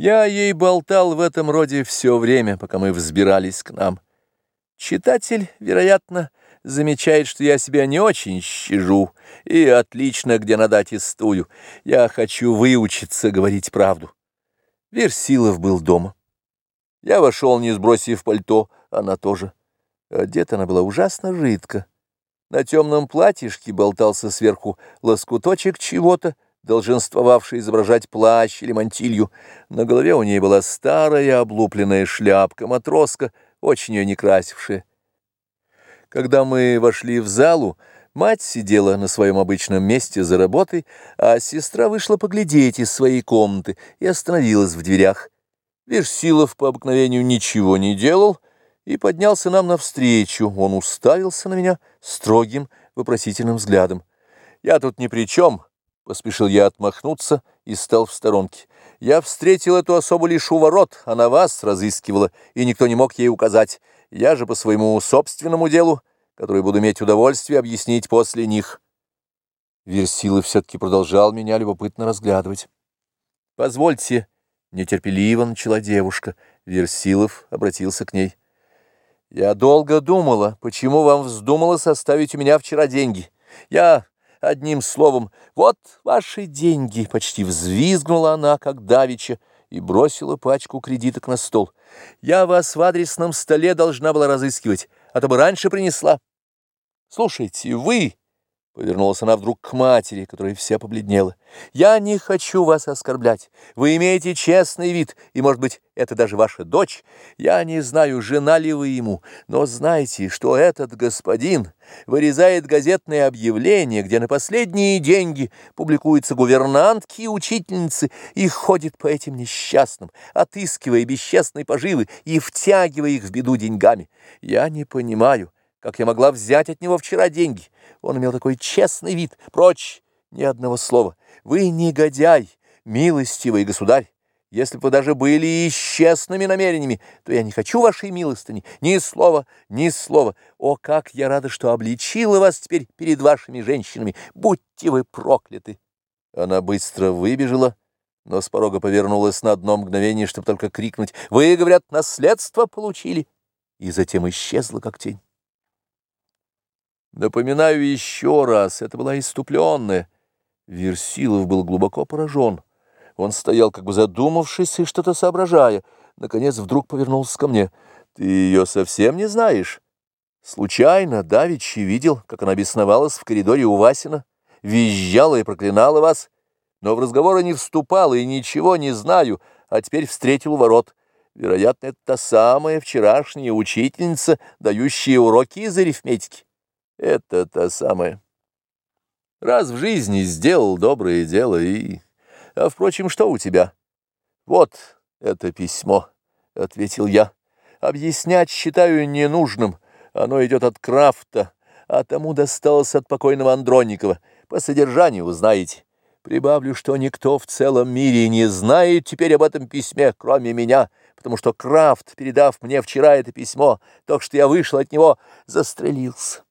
Я ей болтал в этом роде все время, пока мы взбирались к нам. Читатель, вероятно, замечает, что я себя не очень щажу и отлично где надо аттестую. Я хочу выучиться говорить правду. Версилов был дома. Я вошел, не сбросив пальто, она тоже. Одета она была ужасно жидко. На темном платьишке болтался сверху лоскуточек чего-то, долженствовавший изображать плащ или мантилью. На голове у ней была старая облупленная шляпка-матроска, очень ее не красившая. Когда мы вошли в залу, мать сидела на своем обычном месте за работой, а сестра вышла поглядеть из своей комнаты и остановилась в дверях. Версилов по обыкновению ничего не делал и поднялся нам навстречу. Он уставился на меня строгим вопросительным взглядом. «Я тут ни при чем», — поспешил я отмахнуться и стал в сторонке. «Я встретил эту особу лишь у ворот, она вас разыскивала, и никто не мог ей указать. Я же по своему собственному делу, который буду иметь удовольствие объяснить после них». Версилов все-таки продолжал меня любопытно разглядывать. «Позвольте», — нетерпеливо начала девушка. Версилов обратился к ней. «Я долго думала, почему вам вздумало составить у меня вчера деньги. Я, одним словом, вот ваши деньги!» Почти взвизгнула она, как давеча, и бросила пачку кредиток на стол. «Я вас в адресном столе должна была разыскивать, а то бы раньше принесла. Слушайте, вы...» Повернулась она вдруг к матери, которая вся побледнела. «Я не хочу вас оскорблять. Вы имеете честный вид, и, может быть, это даже ваша дочь. Я не знаю, жена ли вы ему, но знайте, что этот господин вырезает газетные объявления, где на последние деньги публикуются гувернантки и учительницы, и ходит по этим несчастным, отыскивая бесчестные поживы и втягивая их в беду деньгами. Я не понимаю» как я могла взять от него вчера деньги. Он имел такой честный вид. Прочь, ни одного слова. Вы негодяй, милостивый государь. Если бы вы даже были и честными намерениями, то я не хочу вашей милостыни. Ни слова, ни слова. О, как я рада, что обличила вас теперь перед вашими женщинами. Будьте вы прокляты. Она быстро выбежала, но с порога повернулась на одно мгновение, чтобы только крикнуть «Вы, говорят, наследство получили!» и затем исчезла, как тень. Напоминаю еще раз, это была иступленная. Версилов был глубоко поражен. Он стоял, как бы задумавшись и что-то соображая. Наконец вдруг повернулся ко мне. «Ты ее совсем не знаешь?» «Случайно, давеча видел, как она бесновалась в коридоре у Васина, визжала и проклинала вас, но в разговоры не вступала и ничего не знаю, а теперь встретил ворот. Вероятно, это та самая вчерашняя учительница, дающая уроки из арифметики». Это та самая. Раз в жизни сделал доброе дело и... А, впрочем, что у тебя? Вот это письмо, — ответил я. Объяснять считаю ненужным. Оно идет от Крафта, а тому досталось от покойного Андроникова. По содержанию узнаете. Прибавлю, что никто в целом мире не знает теперь об этом письме, кроме меня, потому что Крафт, передав мне вчера это письмо, только что я вышел от него, застрелился.